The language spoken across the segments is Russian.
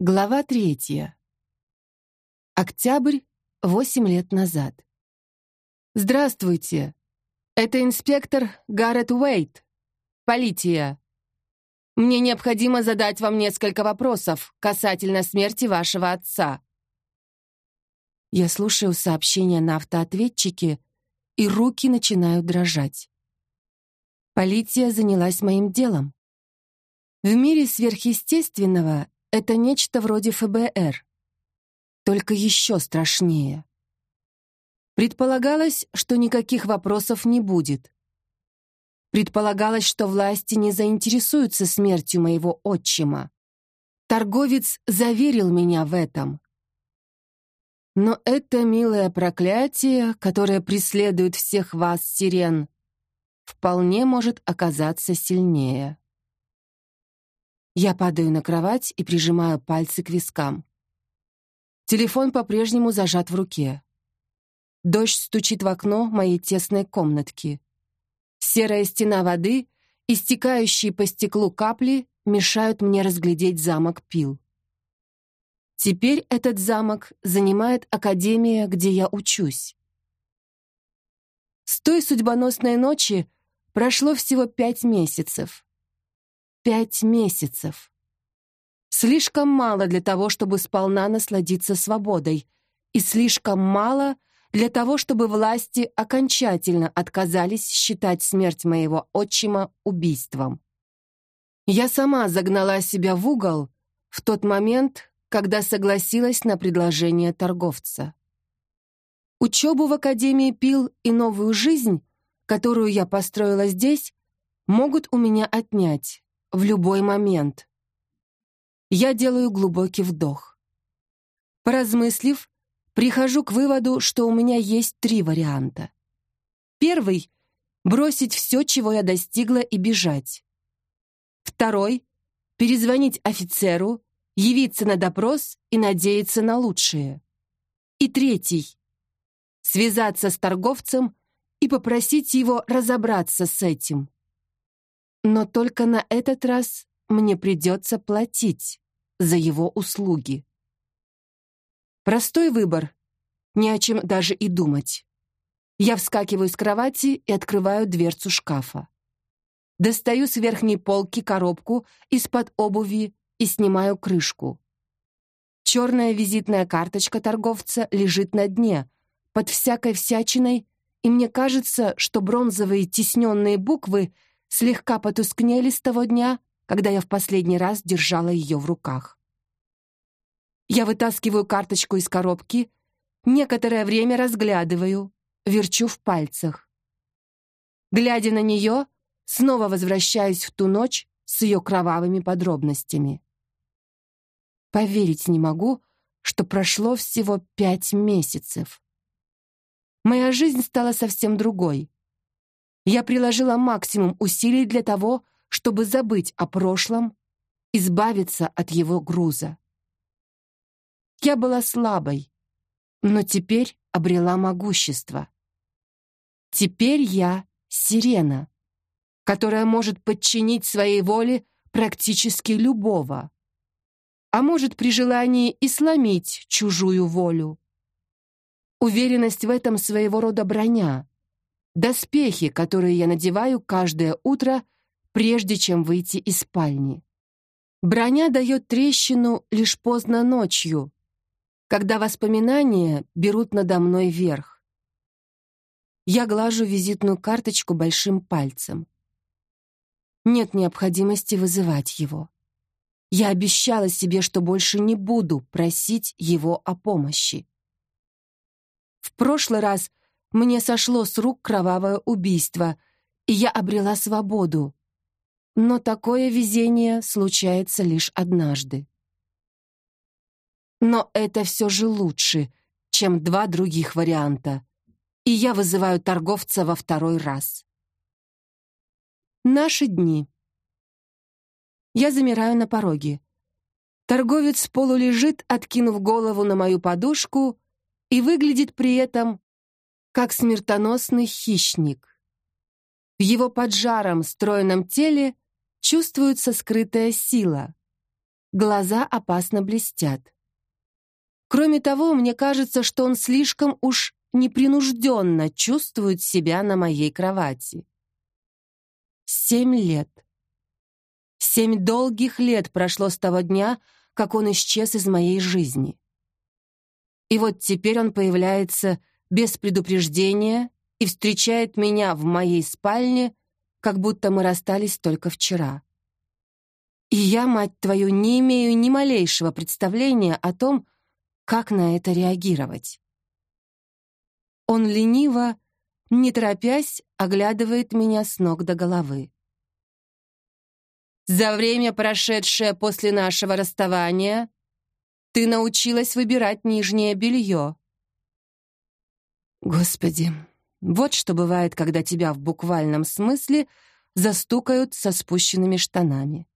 Глава третья. Октябрь, восемь лет назад. Здравствуйте. Это инспектор Гаррет Уэйт. Полиция. Мне необходимо задать вам несколько вопросов касательно смерти вашего отца. Я слушаю сообщения на автоответчике, и руки начинают дрожать. Полиция занялась моим делом. В мире сверхъестественного это нечто вроде ФБР, только еще страшнее. Предполагалось, что никаких вопросов не будет. Предполагалось, что власти не заинтересуются смертью моего отчима. Торговец заверил меня в этом. Но это милое проклятие, которое преследует всех вас, сирен, вполне может оказаться сильнее. Я падаю на кровать и прижимаю пальцы к вискам. Телефон по-прежнему зажат в руке. Дождь стучит в окно моей тесной комнатки. Серая стена воды и стекающие по стеклу капли мешают мне разглядеть замок Пил. Теперь этот замок занимает академия, где я учусь. С той судьбоносной ночи прошло всего пять месяцев. Пять месяцев. Слишком мало для того, чтобы сполна насладиться свободой, и слишком мало для того, чтобы власти окончательно отказались считать смерть моего отчима убийством. Я сама загнала себя в угол в тот момент, когда согласилась на предложение торговца. Учебу в Академии пил и новую жизнь, которую я построила здесь, могут у меня отнять, в любой момент. Я делаю глубокий вдох. Поразмыслив, прихожу к выводу, что у меня есть три варианта. Первый — бросить все, чего я достигла, и бежать. Второй — перезвонить офицеру, явиться на допрос и надеяться на лучшее. И третий — связаться с торговцем и попросить его разобраться с этим. Но только на этот раз мне придется платить за его услуги. Простой выбор, не о чем даже и думать. Я вскакиваю с кровати и открываю дверцу шкафа. Достаю с верхней полки коробку из-под обуви и снимаю крышку. Черная визитная карточка торговца лежит на дне, под всякой всячиной, и мне кажется, что бронзовые тисненные буквы — слегка потускнели с того дня, когда я в последний раз держала ее в руках. Я вытаскиваю карточку из коробки, некоторое время разглядываю, верчу в пальцах. Глядя на нее, снова возвращаюсь в ту ночь с ее кровавыми подробностями. Поверить не могу, что прошло всего пять месяцев. Моя жизнь стала совсем другой. Я приложила максимум усилий для того, чтобы забыть о прошлом, избавиться от его груза. Я была слабой, но теперь обрела могущество. Теперь я сирена, которая может подчинить своей воле практически любого, а может при желании и сломить чужую волю. Уверенность в этом своего рода броня, доспехи, которые я надеваю каждое утро, прежде чем выйти из спальни. Броня дает трещину лишь поздно ночью, когда воспоминания берут надо мной верх. Я глажу визитную карточку большим пальцем. Нет необходимости вызывать его. Я обещала себе, что больше не буду просить его о помощи. В прошлый раз мне сошло с рук кровавое убийство, и я обрела свободу. Но такое везение случается лишь однажды. Но это все же лучше, чем два других варианта, и я вызываю торговца во второй раз. Наши дни. Я замираю на пороге. Торговец полулежит, откинув голову на мою подушку, и выглядит при этом как смертоносный хищник. В его поджаром, стройном теле чувствуется скрытая сила. Глаза опасно блестят. Кроме того, мне кажется, что он слишком уж непринужденно чувствует себя на моей кровати. Семь лет. Семь долгих лет прошло с того дня, как он исчез из моей жизни. И вот теперь он появляется без предупреждения и встречает меня в моей спальне, как будто мы расстались только вчера. И я, мать твою, не имею ни малейшего представления о том, как на это реагировать. Он лениво, не торопясь, оглядывает меня с ног до головы. За время, прошедшее после нашего расставания, ты научилась выбирать нижнее белье. Господи, вот что бывает, когда тебя в буквальном смысле застукают со спущенными штанами.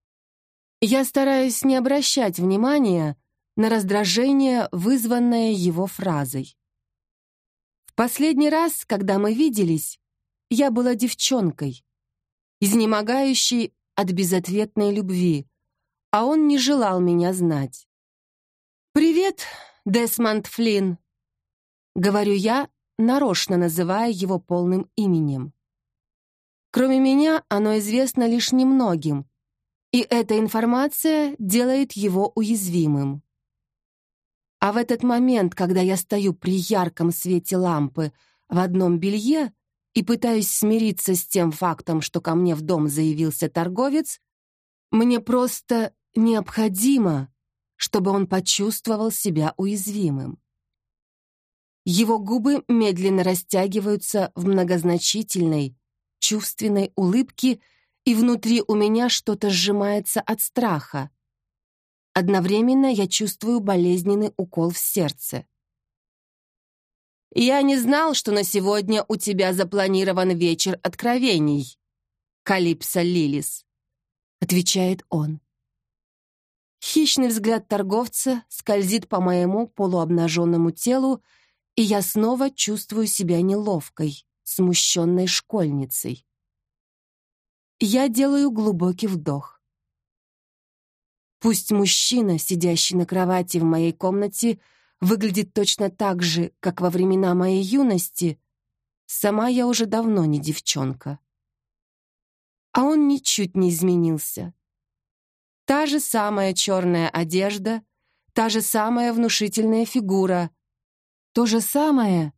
Я стараюсь не обращать внимания на раздражение, вызванное его фразой. В последний раз, когда мы виделись, я была девчонкой, изнемогающей от безответной любви, а он не желал меня знать. «Привет, Десмонд Флинн», — говорю я, нарочно называя его полным именем. Кроме меня, оно известно лишь немногим, и эта информация делает его уязвимым. А в этот момент, когда я стою при ярком свете лампы в одном белье, и пытаюсь смириться с тем фактом, что ко мне в дом заявился торговец, мне просто необходимо, чтобы он почувствовал себя уязвимым. Его губы медленно растягиваются в многозначительной, чувственной улыбке, и внутри у меня что-то сжимается от страха. Одновременно я чувствую болезненный укол в сердце. «Я не знал, что на сегодня у тебя запланирован вечер откровений, Калипсо Лилис», — отвечает он. Хищный взгляд торговца скользит по моему полуобнаженному телу, и я снова чувствую себя неловкой, смущенной школьницей. Я делаю глубокий вдох. Пусть мужчина, сидящий на кровати в моей комнате, выглядит точно так же, как во времена моей юности, сама я уже давно не девчонка. А он ничуть не изменился. Та же самая черная одежда, та же самая внушительная фигура, то же самое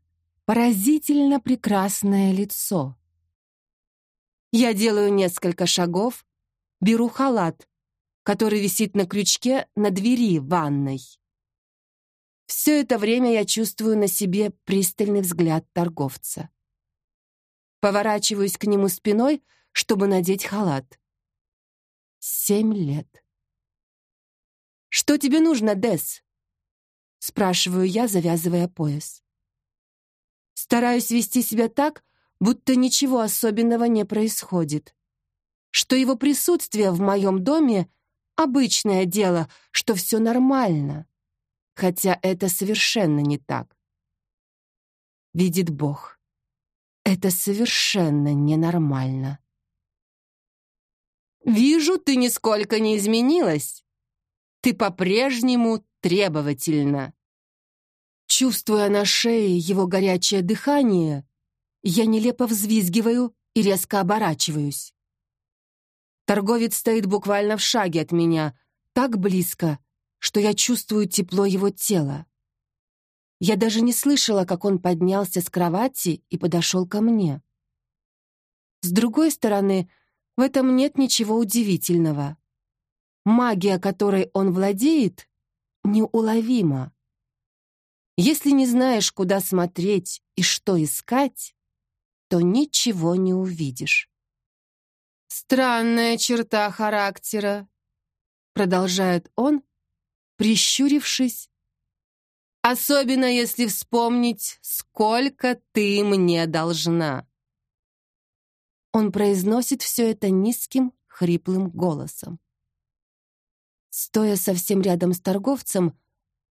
поразительно прекрасное лицо. Я делаю несколько шагов, беру халат, который висит на крючке на двери ванной. Все это время я чувствую на себе пристальный взгляд торговца. Поворачиваюсь к нему спиной, чтобы надеть халат. Семь лет. «Что тебе нужно, Дес?» Спрашиваю я, завязывая пояс. Стараюсь вести себя так, будто ничего особенного не происходит. Что его присутствие в моем доме — обычное дело, что все нормально хотя это совершенно не так. Видит Бог. Это совершенно ненормально. «Вижу, ты нисколько не изменилась. Ты по-прежнему требовательна». Чувствуя на шее его горячее дыхание, я нелепо взвизгиваю и резко оборачиваюсь. Торговец стоит буквально в шаге от меня, так близко, что я чувствую тепло его тела. Я даже не слышала, как он поднялся с кровати и подошел ко мне. С другой стороны, в этом нет ничего удивительного. Магия, которой он владеет, неуловима. Если не знаешь, куда смотреть и что искать, то ничего не увидишь. «Странная черта характера», — продолжает он, прищурившись. «Особенно если вспомнить, сколько ты мне должна». Он произносит все это низким, хриплым голосом. Стоя совсем рядом с торговцем,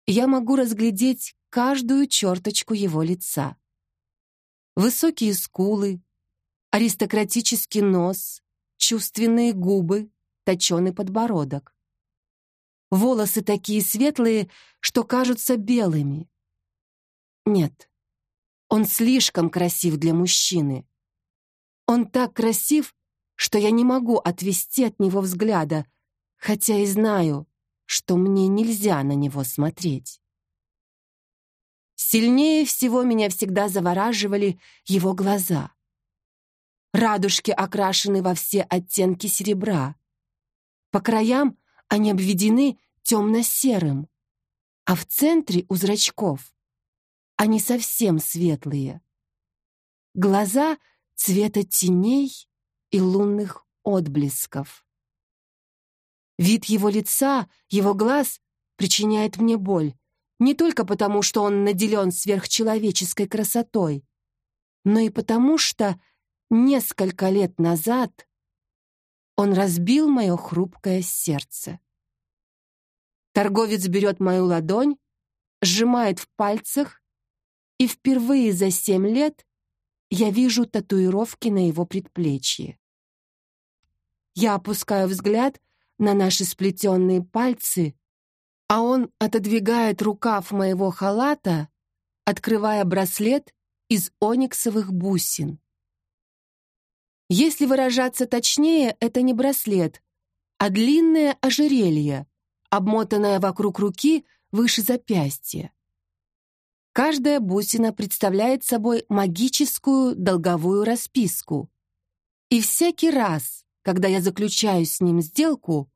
я могу разглядеть каждую черточку его лица. Высокие скулы, аристократический нос, чувственные губы, точеный подбородок. Волосы такие светлые, что кажутся белыми. Нет, он слишком красив для мужчины. Он так красив, что я не могу отвести от него взгляда, хотя и знаю, что мне нельзя на него смотреть. Сильнее всего меня всегда завораживали его глаза. Радужки окрашены во все оттенки серебра. По краям они обведены темно-серым, а в центре у зрачков они совсем светлые. Глаза цвета теней и лунных отблесков. Вид его лица, его глаз причиняет мне боль, не только потому, что он наделен сверхчеловеческой красотой, но и потому, что несколько лет назад он разбил мое хрупкое сердце. Торговец берет мою ладонь, сжимает в пальцах, и впервые за семь лет я вижу татуировки на его предплечье. Я опускаю взгляд на наши сплетенные пальцы, а он отодвигает рукав моего халата, открывая браслет из ониксовых бусин. Если выражаться точнее, это не браслет, а длинное ожерелье, обмотанное вокруг руки выше запястья. Каждая бусина представляет собой магическую долговую расписку. И всякий раз, когда я заключаю с ним сделку,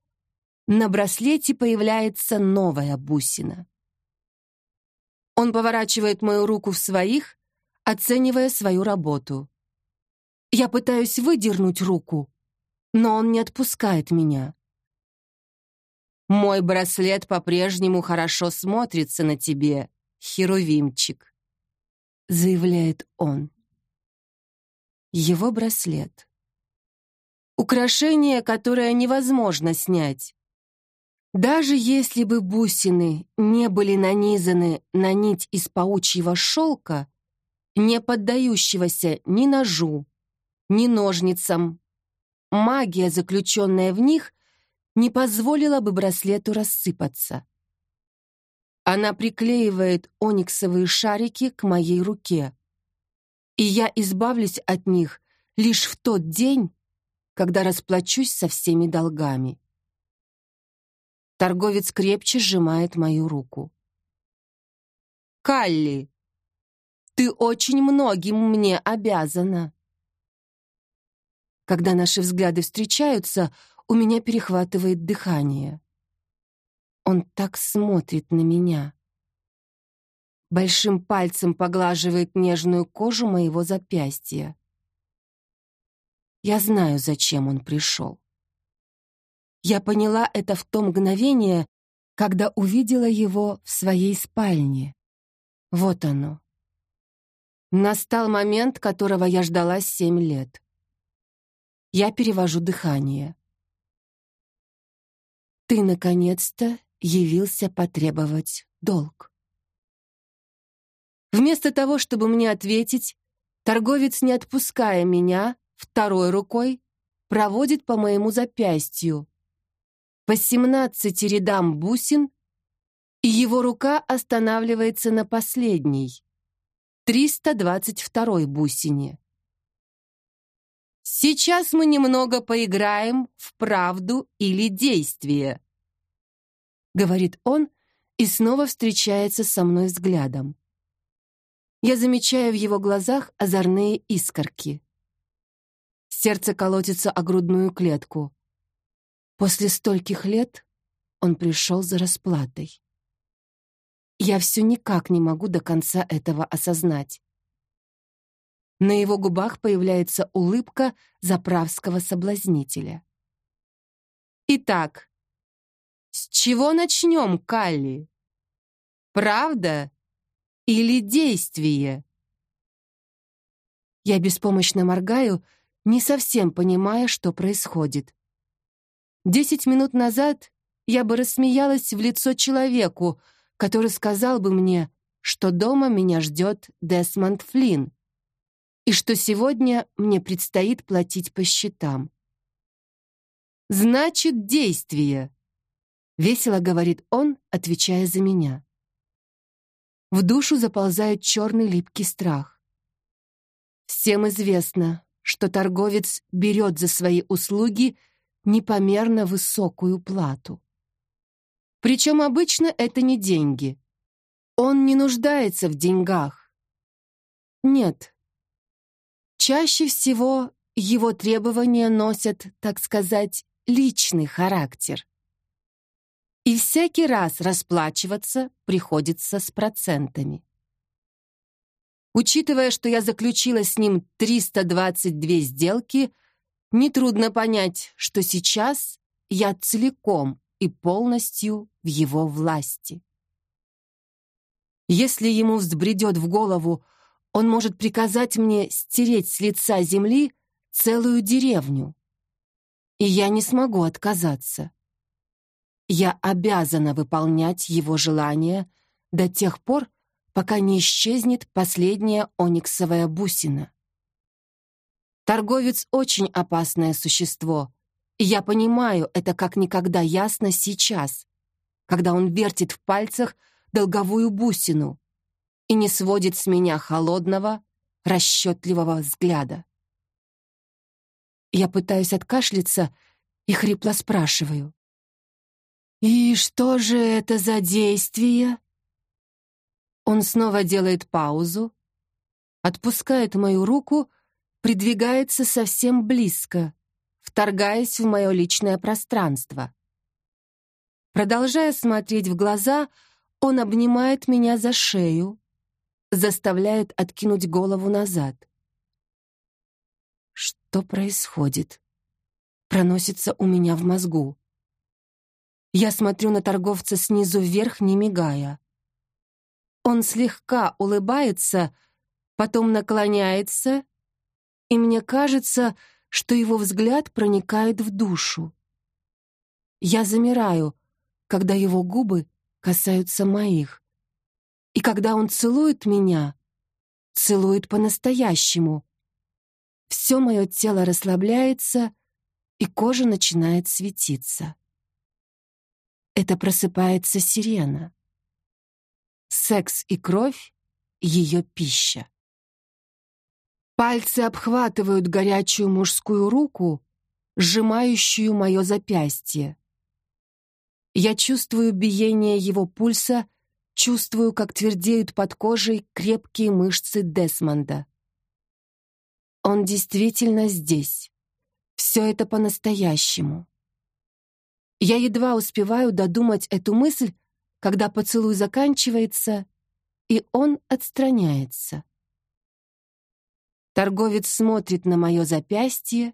на браслете появляется новая бусина. Он поворачивает мою руку в своих, оценивая свою работу. Я пытаюсь выдернуть руку, но он не отпускает меня. «Мой браслет по-прежнему хорошо смотрится на тебе, Херувимчик», — заявляет он. Его браслет. Украшение, которое невозможно снять. Даже если бы бусины не были нанизаны на нить из паучьего шелка, не поддающегося ни ножу, ни ножницам, магия, заключенная в них, не позволила бы браслету рассыпаться. Она приклеивает ониксовые шарики к моей руке, и я избавлюсь от них лишь в тот день, когда расплачусь со всеми долгами. Торговец крепче сжимает мою руку. «Калли, ты очень многим мне обязана». Когда наши взгляды встречаются, у меня перехватывает дыхание. Он так смотрит на меня. Большим пальцем поглаживает нежную кожу моего запястья. Я знаю, зачем он пришел. Я поняла это в то мгновение, когда увидела его в своей спальне. Вот оно. Настал момент, которого я ждала семь лет. Я перевожу дыхание. Ты, наконец-то, явился потребовать долг. Вместо того, чтобы мне ответить, торговец, не отпуская меня, второй рукой проводит по моему запястью, по 17 рядам бусин, и его рука останавливается на последней, 322 бусине. Сейчас мы немного поиграем в правду или действие, говорит он и снова встречается со мной взглядом. Я замечаю в его глазах озорные искорки. Сердце колотится о грудную клетку. После стольких лет он пришел за расплатой. Я все никак не могу до конца этого осознать. На его губах появляется улыбка заправского соблазнителя. Итак, с чего начнем, Калли? Правда или действие? Я беспомощно моргаю, не совсем понимая, что происходит. Десять минут назад я бы рассмеялась в лицо человеку, который сказал бы мне, что дома меня ждет Десмонд Флинн и что сегодня мне предстоит платить по счетам. Значит, действие. Весело говорит он, отвечая за меня. В душу заползает черный липкий страх. Всем известно, что торговец берет за свои услуги непомерно высокую плату. Причем обычно это не деньги. Он не нуждается в деньгах. Нет. Чаще всего его требования носят, так сказать, личный характер. И всякий раз расплачиваться приходится с процентами. Учитывая, что я заключила с ним 322 сделки, нетрудно понять, что сейчас я целиком и полностью в его власти. Если ему взбредет в голову, он может приказать мне стереть с лица земли целую деревню. И я не смогу отказаться. Я обязана выполнять его желания до тех пор, пока не исчезнет последняя ониксовая бусина. Торговец — очень опасное существо, и я понимаю это как никогда ясно сейчас, когда он вертит в пальцах долговую бусину и не сводит с меня холодного, расчетливого взгляда. Я пытаюсь откашляться и хрипло спрашиваю. «И что же это за действие?» Он снова делает паузу, отпускает мою руку, придвигается совсем близко, вторгаясь в мое личное пространство. Продолжая смотреть в глаза, он обнимает меня за шею, заставляет откинуть голову назад. Что происходит? Проносится у меня в мозгу. Я смотрю на торговца снизу вверх, не мигая. Он слегка улыбается, потом наклоняется, и мне кажется, что его взгляд проникает в душу. Я замираю, когда его губы касаются моих. И когда он целует меня, целует по-настоящему. Все мое тело расслабляется, и кожа начинает светиться. Это просыпается сирена. Секс и кровь — ее пища. Пальцы обхватывают горячую мужскую руку, сжимающую мое запястье. Я чувствую биение его пульса, чувствую, как твердеют под кожей крепкие мышцы Десмонда. Он действительно здесь. Все это по-настоящему. Я едва успеваю додумать эту мысль, когда поцелуй заканчивается, и он отстраняется. Торговец смотрит на мое запястье,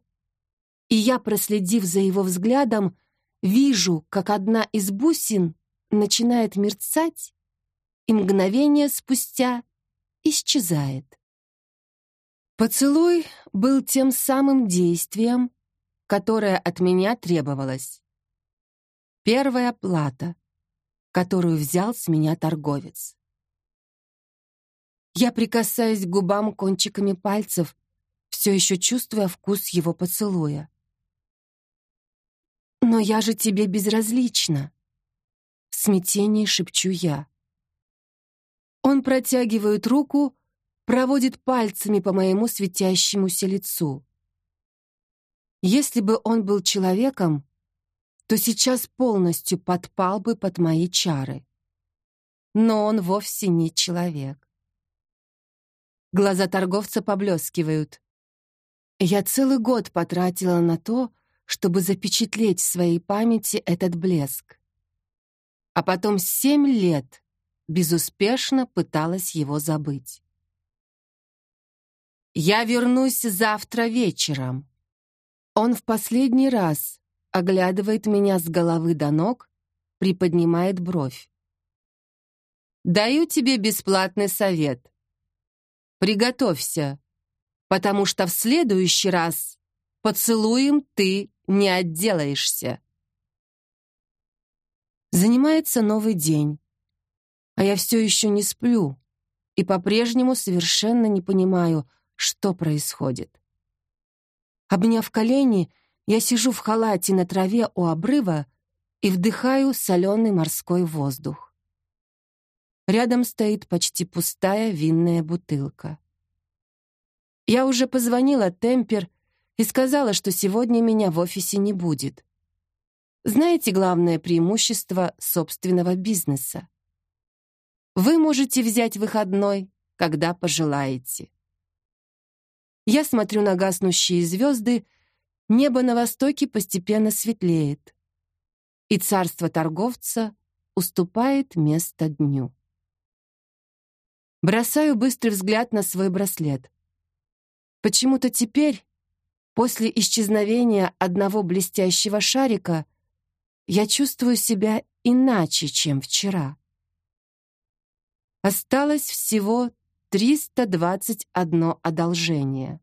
и я, проследив за его взглядом, вижу, как одна из бусин начинает мерцать и мгновение спустя исчезает. Поцелуй был тем самым действием, которое от меня требовалось. Первая плата — которую взял с меня торговец. Я прикасаюсь к губам кончиками пальцев, все еще чувствуя вкус его поцелуя. «Но я же тебе безразлична!» В смятении шепчу я. Он протягивает руку, проводит пальцами по моему светящемуся лицу. Если бы он был человеком, то сейчас полностью подпал бы под мои чары. Но он вовсе не человек. Глаза торговца поблескивают. Я целый год потратила на то, чтобы запечатлеть в своей памяти этот блеск. А потом семь лет безуспешно пыталась его забыть. «Я вернусь завтра вечером». Он в последний раз оглядывает меня с головы до ног, приподнимает бровь. «Даю тебе бесплатный совет. Приготовься, потому что в следующий раз поцелуем ты не отделаешься». Занимается новый день, а я все еще не сплю и по-прежнему совершенно не понимаю, что происходит. Обняв колени, я сижу в халате на траве у обрыва и вдыхаю соленый морской воздух. Рядом стоит почти пустая винная бутылка. Я уже позвонила Темпер и сказала, что сегодня меня в офисе не будет. Знаете главное преимущество собственного бизнеса? Вы можете взять выходной, когда пожелаете. Я смотрю на гаснущие звезды, небо на востоке постепенно светлеет, и царство торговца уступает место дню. Бросаю быстрый взгляд на свой браслет. Почему-то теперь, после исчезновения одного блестящего шарика, я чувствую себя иначе, чем вчера. Осталось всего 321 одолжение.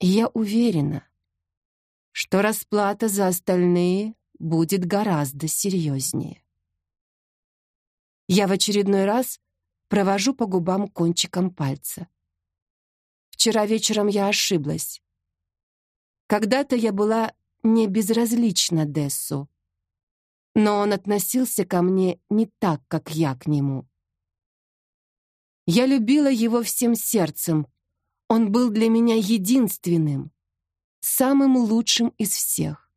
Я уверена, что расплата за остальные будет гораздо серьезнее. Я в очередной раз провожу по губам кончиком пальца. Вчера вечером я ошиблась. Когда-то я была не безразлична Дессу, но он относился ко мне не так, как я к нему. Я любила его всем сердцем. Он был для меня единственным, самым лучшим из всех.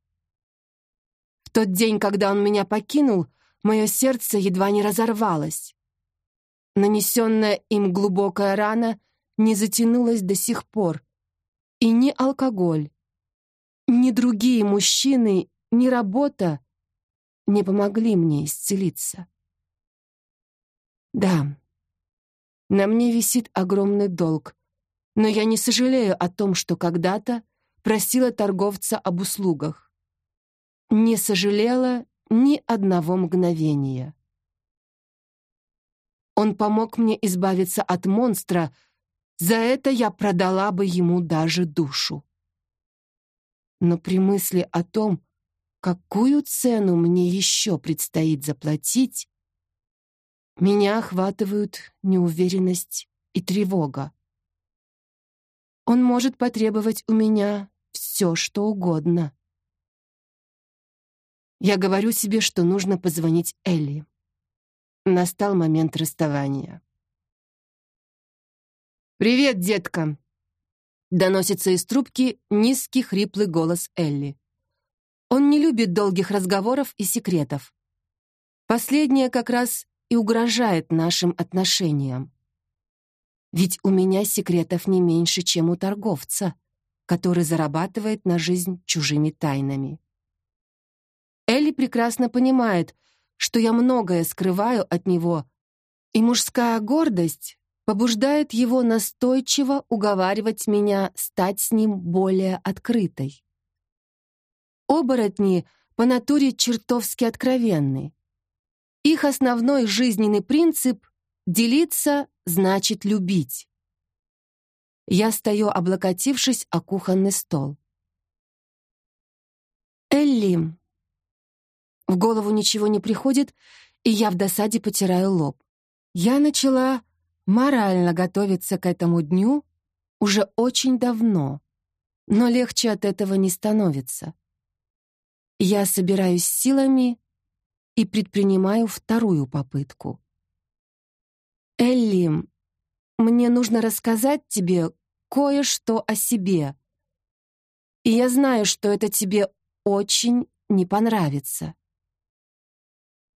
В тот день, когда он меня покинул, мое сердце едва не разорвалось. Нанесенная им глубокая рана не затянулась до сих пор. И ни алкоголь, ни другие мужчины, ни работа не помогли мне исцелиться. Да, на мне висит огромный долг, но я не сожалею о том, что когда-то просила торговца об услугах. Не сожалела ни одного мгновения. Он помог мне избавиться от монстра, за это я продала бы ему даже душу. Но при мысли о том, какую цену мне еще предстоит заплатить, меня охватывают неуверенность и тревога. Он может потребовать у меня все, что угодно. Я говорю себе, что нужно позвонить Элли. Настал момент расставания. «Привет, детка!» Доносится из трубки низкий хриплый голос Элли. Он не любит долгих разговоров и секретов. Последнее как раз и угрожает нашим отношениям. Ведь у меня секретов не меньше, чем у торговца, который зарабатывает на жизнь чужими тайнами. Элли прекрасно понимает, что я многое скрываю от него, и мужская гордость побуждает его настойчиво уговаривать меня стать с ним более открытой. Оборотни по натуре чертовски откровенны. Их основной жизненный принцип — делиться значит любить. Я стою, облокотившись о кухонный стол. Элли. В голову ничего не приходит, и я в досаде потираю лоб. Я начала морально готовиться к этому дню уже очень давно, но легче от этого не становится. Я собираюсь силами и предпринимаю вторую попытку. «Элли, мне нужно рассказать тебе кое-что о себе. И я знаю, что это тебе очень не понравится».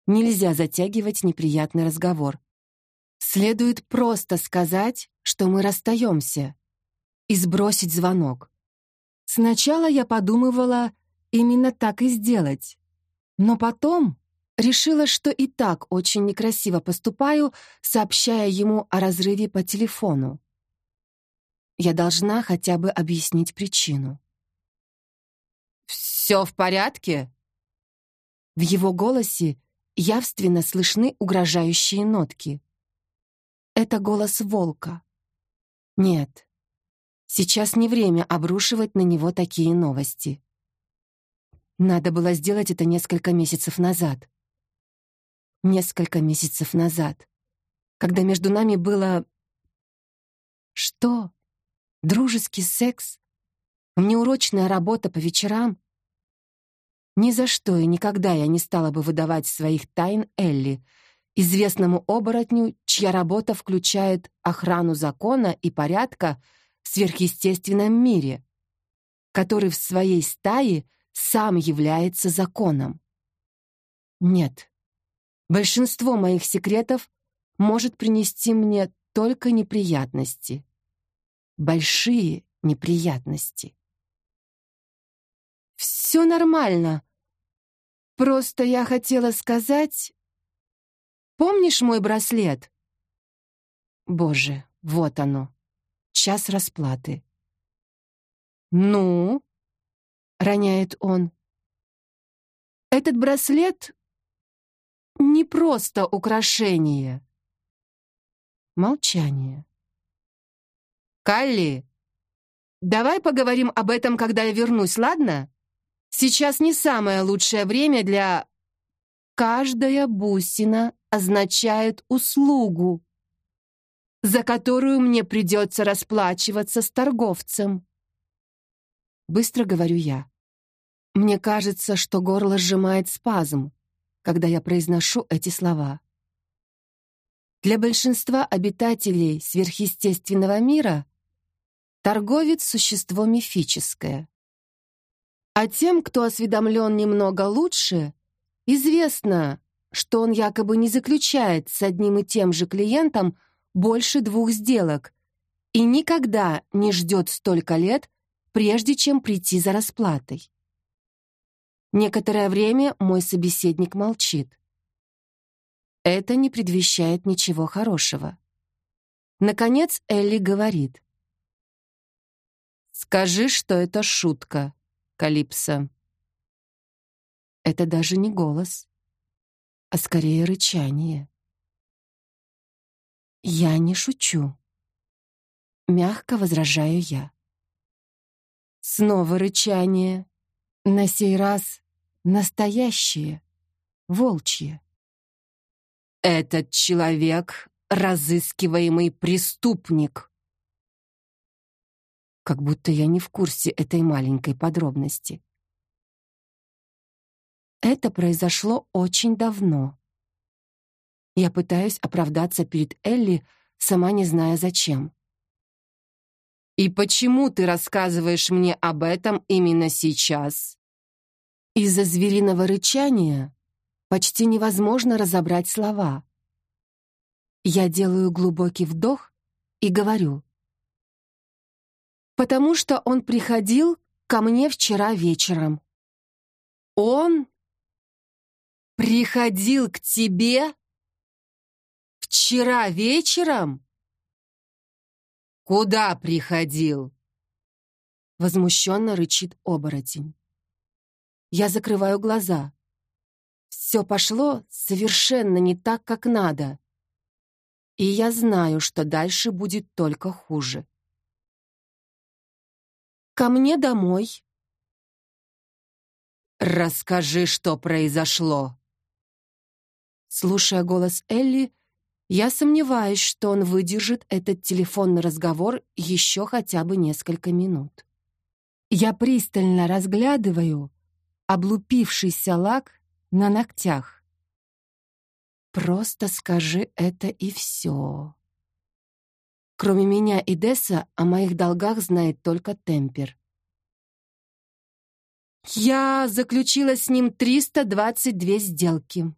Нельзя затягивать неприятный разговор. Следует просто сказать, что мы расстаемся, и сбросить звонок. Сначала я подумывала именно так и сделать, но потом Решила, что и так очень некрасиво поступаю, сообщая ему о разрыве по телефону. Я должна хотя бы объяснить причину. «Все в порядке?» В его голосе явственно слышны угрожающие нотки. Это голос волка. Нет, сейчас не время обрушивать на него такие новости. Надо было сделать это несколько месяцев назад несколько месяцев назад, когда между нами было... Что? Дружеский секс? Неурочная работа по вечерам? Ни за что и никогда я не стала бы выдавать своих тайн Элли, известному оборотню, чья работа включает охрану закона и порядка в сверхъестественном мире, который в своей стае сам является законом. Нет, большинство моих секретов может принести мне только неприятности. Большие неприятности. «Все нормально. Просто я хотела сказать... Помнишь мой браслет?» Боже, вот оно. Час расплаты. «Ну?» — роняет он. «Этот браслет не просто украшение». Молчание. «Калли, давай поговорим об этом, когда я вернусь, ладно? Сейчас не самое лучшее время для...» Каждая бусина означает услугу, за которую мне придется расплачиваться с торговцем. Быстро говорю я. Мне кажется, что горло сжимает спазм, когда я произношу эти слова. Для большинства обитателей сверхъестественного мира торговец — существо мифическое. А тем, кто осведомлен немного лучше, известно, что он якобы не заключает с одним и тем же клиентом больше двух сделок и никогда не ждет столько лет, прежде чем прийти за расплатой. Некоторое время мой собеседник молчит. Это не предвещает ничего хорошего. Наконец Элли говорит. «Скажи, что это шутка, Калипсо». Это даже не голос, а скорее рычание. «Я не шучу», — мягко возражаю я. Снова рычание. На сей раз настоящее, волчье. Этот человек — разыскиваемый преступник. Как будто я не в курсе этой маленькой подробности. Это произошло очень давно. Я пытаюсь оправдаться перед Элли, сама не зная зачем. «И почему ты рассказываешь мне об этом именно сейчас?» Из-за звериного рычания Почти невозможно разобрать слова. Я делаю глубокий вдох и говорю. «Потому что он приходил ко мне вчера вечером». «Он приходил к тебе вчера вечером?» «Куда приходил?» Возмущенно рычит оборотень. Я закрываю глаза. Все пошло совершенно не так, как надо. И я знаю, что дальше будет только хуже. Ко мне домой. Расскажи, что произошло. Слушая голос Элли, я сомневаюсь, что он выдержит этот телефонный разговор еще хотя бы несколько минут. Я пристально разглядываю облупившийся лак на ногтях. Просто скажи это и все. Кроме меня и Десса, о моих долгах знает только Темпер. Я заключила с ним 322 сделки.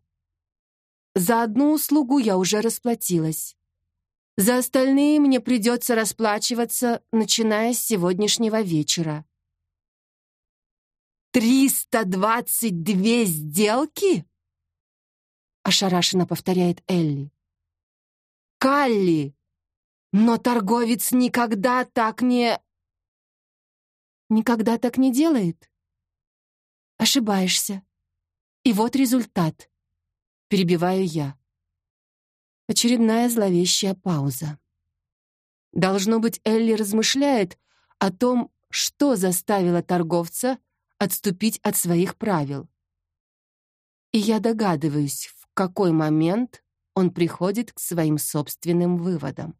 За одну услугу я уже расплатилась. За остальные мне придется расплачиваться, начиная с сегодняшнего вечера. «Триста двадцать две сделки?» Ошарашенно повторяет Элли. «Калли! Но торговец никогда так не...» «Никогда так не делает?» «Ошибаешься. И вот результат». Перебиваю я. Очередная зловещая пауза. Должно быть, Элли размышляет о том, что заставило торговца отступить от своих правил. И я догадываюсь, в какой момент он приходит к своим собственным выводам.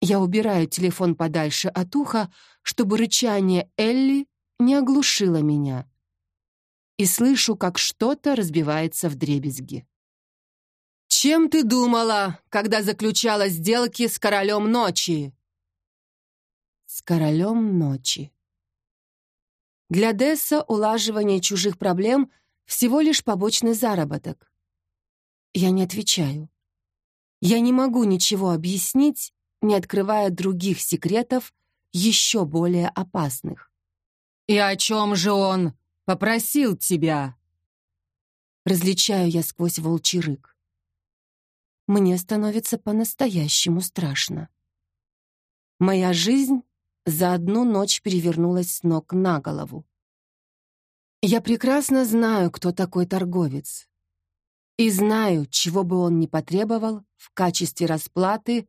Я убираю телефон подальше от уха, чтобы рычание Элли не оглушило меня, и слышу, как что-то разбивается в дребезги. «Чем ты думала, когда заключала сделки с королем ночи?» «С королем ночи». Для Десса улаживание чужих проблем всего лишь побочный заработок. Я не отвечаю. Я не могу ничего объяснить, не открывая других секретов, еще более опасных. «И о чем же он попросил тебя?» Различаю я сквозь волчий рык. Мне становится по-настоящему страшно. Моя жизнь за одну ночь перевернулась с ног на голову. Я прекрасно знаю, кто такой торговец. И знаю, чего бы он ни потребовал в качестве расплаты,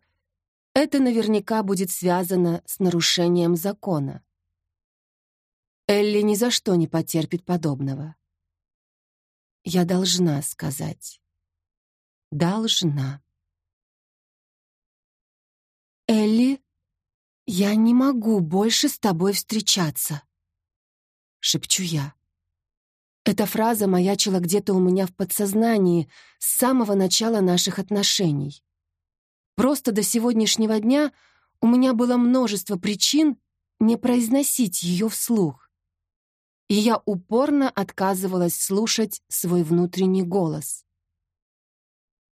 это наверняка будет связано с нарушением закона. Элли ни за что не потерпит подобного. Я должна сказать. Должна. Элли, я не могу больше с тобой встречаться, шепчу я. Эта фраза маячила где-то у меня в подсознании с самого начала наших отношений. Просто до сегодняшнего дня у меня было множество причин не произносить ее вслух и я упорно отказывалась слушать свой внутренний голос.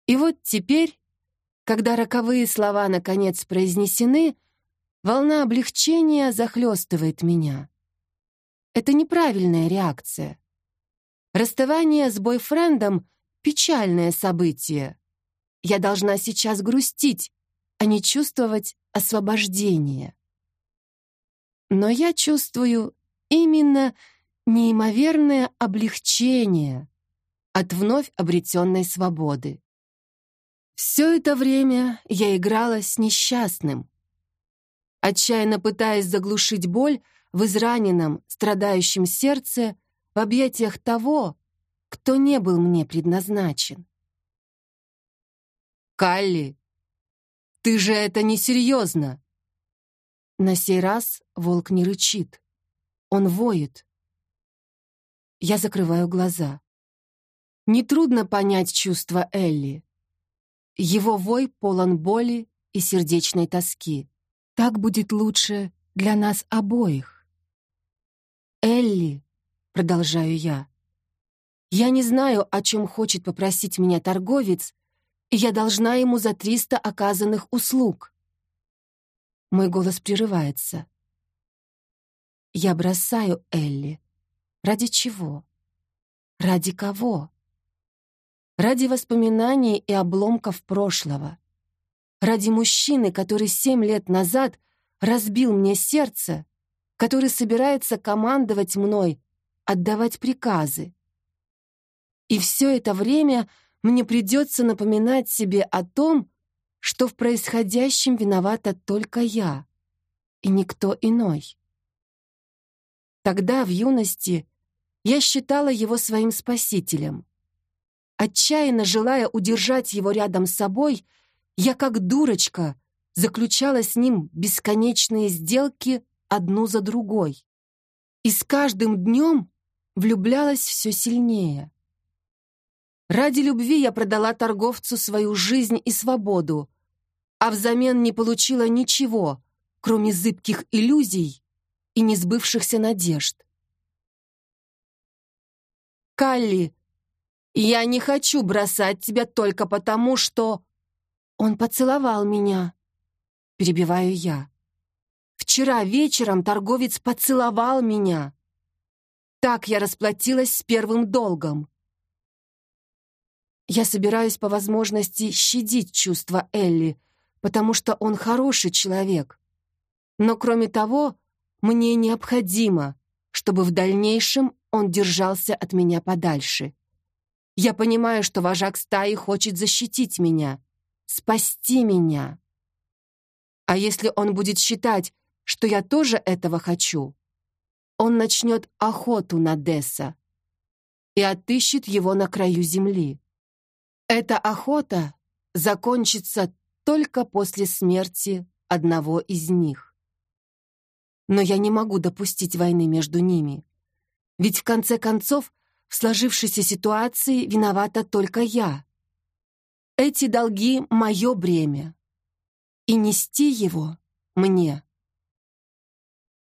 И вот теперь, когда роковые слова наконец произнесены, волна облегчения захлестывает меня. Это неправильная реакция. Расставание с бойфрендом — печальное событие. Я должна сейчас грустить, а не чувствовать освобождение. Но я чувствую именно неимоверное облегчение от вновь обретенной свободы. Все это время я играла с несчастным, отчаянно пытаясь заглушить боль в израненном, страдающем сердце в объятиях того, кто не был мне предназначен. «Калли, ты же это несерьезно!» На сей раз волк не рычит. Он воет. Я закрываю глаза. Нетрудно понять чувства Элли. Его вой полон боли и сердечной тоски. Так будет лучше для нас обоих. Элли, продолжаю я, я не знаю, о чем хочет попросить меня торговец, и я должна ему за триста оказанных услуг. Мой голос прерывается. Я бросаю Элли. Ради чего? Ради кого? Ради воспоминаний и обломков прошлого. Ради мужчины, который семь лет назад разбил мне сердце, который собирается командовать мной, отдавать приказы. И все это время мне придется напоминать себе о том, что в происходящем виновата только я и никто иной. Тогда, в юности, я считала его своим спасителем. Отчаянно желая удержать его рядом с собой, я как дурочка заключала с ним бесконечные сделки одну за другой. И с каждым днем влюблялась все сильнее. Ради любви я продала торговцу свою жизнь и свободу, а взамен не получила ничего, кроме зыбких иллюзий и несбывшихся надежд. Калли, я не хочу бросать тебя только потому, что...» «Он поцеловал меня», — перебиваю я. «Вчера вечером торговец поцеловал меня. Так я расплатилась с первым долгом». Я собираюсь по возможности щадить чувства Элли, потому что он хороший человек. Но кроме того, мне необходимо, чтобы в дальнейшем он держался от меня подальше. Я понимаю, что вожак стаи хочет защитить меня, спасти меня. А если он будет считать, что я тоже этого хочу, он начнет охоту на Десса и отыщет его на краю земли. Эта охота закончится только после смерти одного из них. Но я не могу допустить войны между ними. Ведь в конце концов в сложившейся ситуации виновата только я. Эти долги — мое бремя. И нести его мне.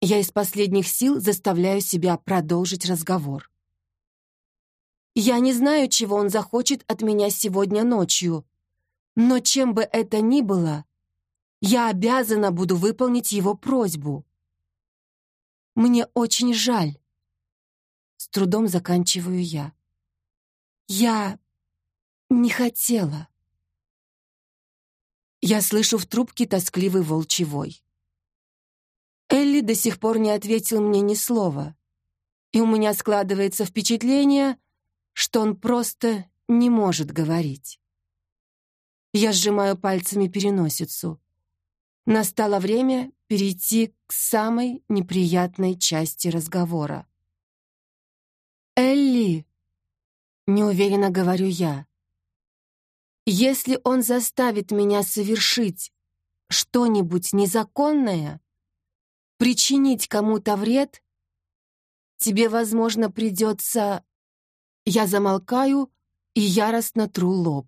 Я из последних сил заставляю себя продолжить разговор. Я не знаю, чего он захочет от меня сегодня ночью, но чем бы это ни было, я обязана буду выполнить его просьбу. Мне очень жаль. С трудом заканчиваю я. Я не хотела. Я слышу в трубке тоскливый волчий вой. Элли до сих пор не ответил мне ни слова, и у меня складывается впечатление, что он просто не может говорить. Я сжимаю пальцами переносицу. Настало время перейти к самой неприятной части разговора. «Элли!» — неуверенно говорю я. «Если он заставит меня совершить что-нибудь незаконное, причинить кому-то вред, тебе, возможно, придется я замолкаю и яростно тру лоб.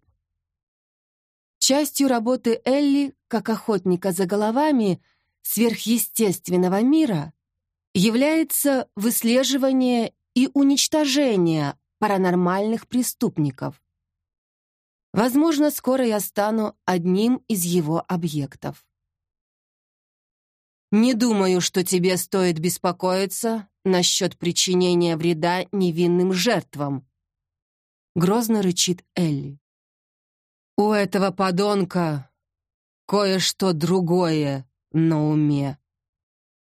Частью работы Элли, как охотника за головами сверхъестественного мира, является выслеживание и уничтожение паранормальных преступников. Возможно, скоро я стану одним из его объектов. Не думаю, что тебе стоит беспокоиться насчет причинения вреда невинным жертвам, Грозно рычит Элли. «У этого подонка кое-что другое на уме».